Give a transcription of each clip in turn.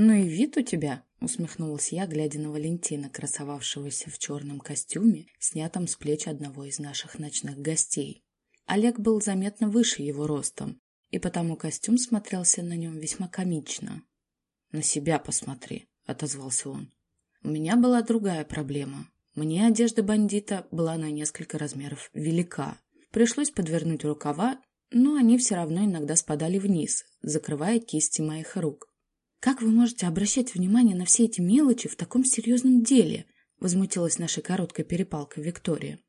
«Ну и вид у тебя», — усмехнулась я, глядя на Валентина, красовавшегося в черном костюме, снятом с плеч одного из наших ночных гостей. Олег был заметно выше его ростом, и потому костюм смотрелся на нем весьма комично. «На себя посмотри», — отозвался он. «У меня была другая проблема. Мне одежда бандита была на несколько размеров велика. Пришлось подвернуть рукава, но они все равно иногда спадали вниз, закрывая кисти моих рук. «Как вы можете обращать внимание на все эти мелочи в таком серьезном деле?» — возмутилась наша короткая перепалка Виктория.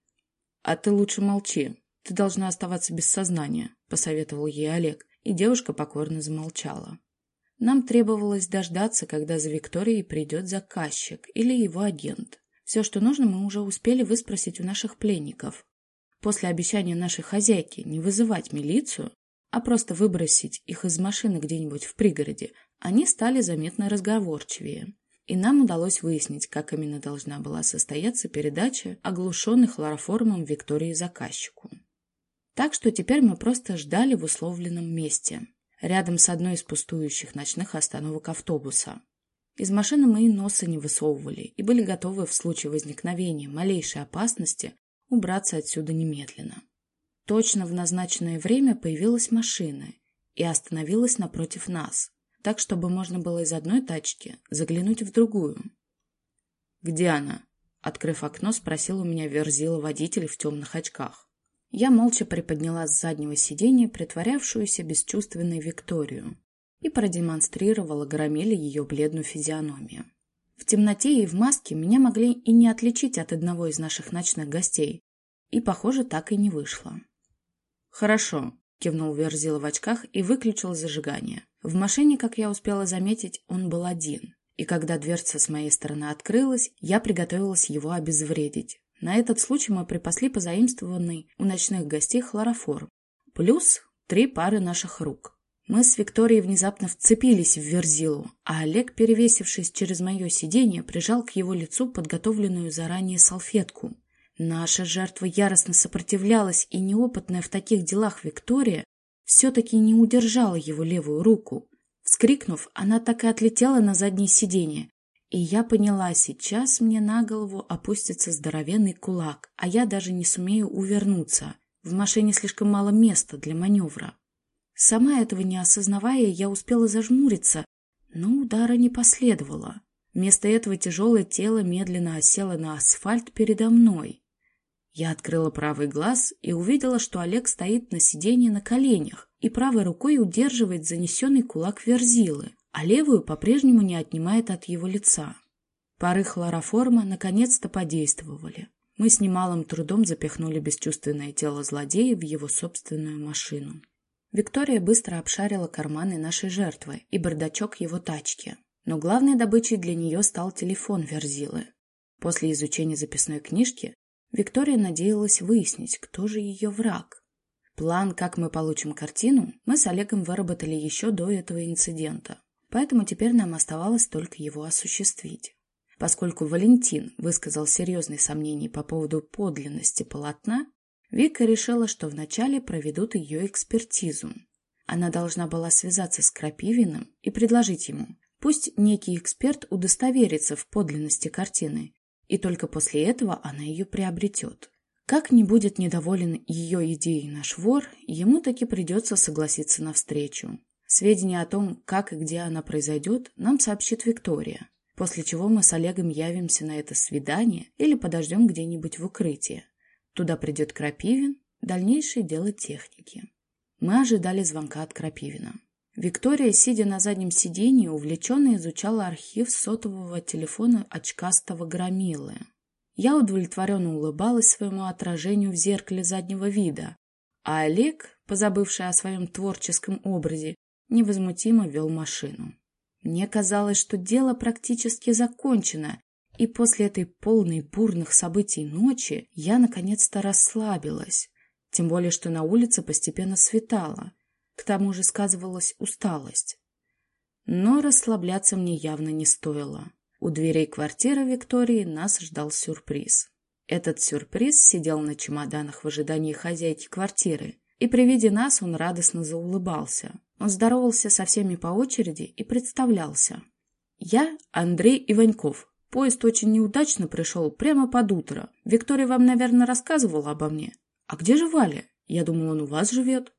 «А ты лучше молчи. Ты должна оставаться без сознания», — посоветовал ей Олег, и девушка покорно замолчала. Нам требовалось дождаться, когда за Викторией придет заказчик или его агент. Все, что нужно, мы уже успели выспросить у наших пленников. После обещания нашей хозяйки не вызывать милицию, а просто выбросить их из машины где-нибудь в пригороде, они стали заметно разговорчивее. И нам удалось выяснить, как именно должна была состояться передача оглушенных хлороформом Виктории заказчику. Так что теперь мы просто ждали в условленном месте, рядом с одной из пустующих ночных остановок автобуса. Из машины мы и носа не высовывали и были готовы в случае возникновения малейшей опасности убраться отсюда немедленно. Точно в назначенное время появилась машина и остановилась напротив нас, так, чтобы можно было из одной тачки заглянуть в другую. «Где она?» — открыв окно, спросил у меня верзила водитель в темных очках. Я молча приподняла с заднего сиденья притворявшуюся бесчувственной Викторию и продемонстрировала Громеле ее бледную физиономию. В темноте и в маске меня могли и не отличить от одного из наших ночных гостей, и, похоже, так и не вышло. «Хорошо», — кивнул Верзила в очках и выключил зажигание. В машине, как я успела заметить, он был один, и когда дверца с моей стороны открылась, я приготовилась его обезвредить. На этот случай мы припасли позаимствованный у ночных гостей хлороформ, плюс три пары наших рук. Мы с Викторией внезапно вцепились в Верзилу, а Олег, перевесившись через мое сиденье, прижал к его лицу подготовленную заранее салфетку. Наша жертва яростно сопротивлялась, и неопытная в таких делах Виктория все-таки не удержала его левую руку. Вскрикнув, она так и отлетела на заднее сиденье. И я поняла, сейчас мне на голову опустится здоровенный кулак, а я даже не сумею увернуться. В машине слишком мало места для маневра. Сама этого не осознавая, я успела зажмуриться, но удара не последовало. Вместо этого тяжелое тело медленно осело на асфальт передо мной. Я открыла правый глаз и увидела, что Олег стоит на сиденье на коленях и правой рукой удерживает занесенный кулак верзилы, а левую по-прежнему не отнимает от его лица. Пары хлороформа наконец-то подействовали. Мы с немалым трудом запихнули бесчувственное тело злодея в его собственную машину. Виктория быстро обшарила карманы нашей жертвы и бардачок его тачки. Но главной добычей для нее стал телефон Верзилы. После изучения записной книжки Виктория надеялась выяснить, кто же ее враг. План, как мы получим картину, мы с Олегом выработали еще до этого инцидента, поэтому теперь нам оставалось только его осуществить. Поскольку Валентин высказал серьезные сомнения по поводу подлинности полотна, Вика решила, что вначале проведут ее экспертизу. Она должна была связаться с Крапивиным и предложить ему, пусть некий эксперт удостоверится в подлинности картины, и только после этого она ее приобретет. Как не будет недоволен ее идеей наш вор, ему таки придется согласиться на встречу. Сведения о том, как и где она произойдет, нам сообщит Виктория, после чего мы с Олегом явимся на это свидание или подождем где-нибудь в укрытии. Туда придет Крапивин, дальнейшее дело техники. Мы ожидали звонка от Крапивина. Виктория, сидя на заднем сиденье, увлеченно изучала архив сотового телефона очкастого громилы. Я удовлетворенно улыбалась своему отражению в зеркале заднего вида, а Олег, позабывший о своем творческом образе, невозмутимо вел машину. Мне казалось, что дело практически закончено, и после этой полной бурных событий ночи я наконец-то расслабилась. Тем более, что на улице постепенно светало. К тому же сказывалась усталость. Но расслабляться мне явно не стоило. У дверей квартиры Виктории нас ждал сюрприз. Этот сюрприз сидел на чемоданах в ожидании хозяйки квартиры, и при виде нас он радостно заулыбался. Он здоровался со всеми по очереди и представлялся. Я Андрей Иваньков. Поезд очень неудачно пришел прямо под утро. Виктория вам, наверное, рассказывала обо мне. А где же Валя? Я думал, он у вас живет.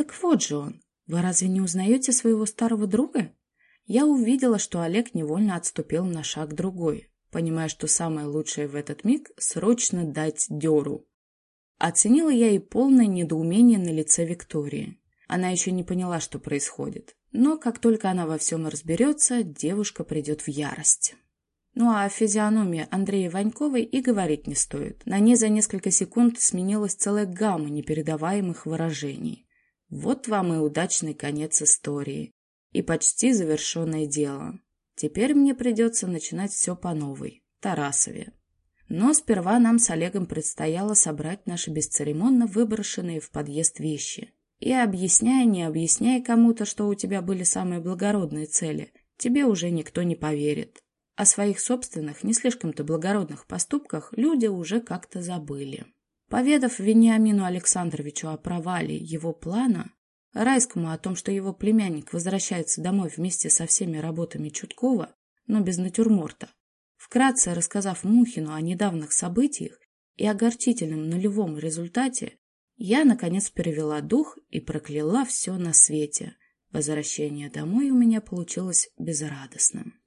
Так вот же он. Вы разве не узнаете своего старого друга? Я увидела, что Олег невольно отступил на шаг другой, понимая, что самое лучшее в этот миг — срочно дать дёру. Оценила я и полное недоумение на лице Виктории. Она еще не поняла, что происходит. Но как только она во всем разберется, девушка придет в ярость. Ну а о физиономии Андрея Ваньковой и говорить не стоит. На ней за несколько секунд сменилась целая гамма непередаваемых выражений. Вот вам и удачный конец истории. И почти завершенное дело. Теперь мне придется начинать все по новой. Тарасове. Но сперва нам с Олегом предстояло собрать наши бесцеремонно выброшенные в подъезд вещи. И объясняя, не объясняя кому-то, что у тебя были самые благородные цели, тебе уже никто не поверит. О своих собственных, не слишком-то благородных поступках люди уже как-то забыли. Поведав Вениамину Александровичу о провале его плана, Райскому о том, что его племянник возвращается домой вместе со всеми работами Чуткова, но без натюрморта, вкратце рассказав Мухину о недавних событиях и огорчительном нулевом результате, я, наконец, перевела дух и прокляла все на свете. Возвращение домой у меня получилось безрадостным.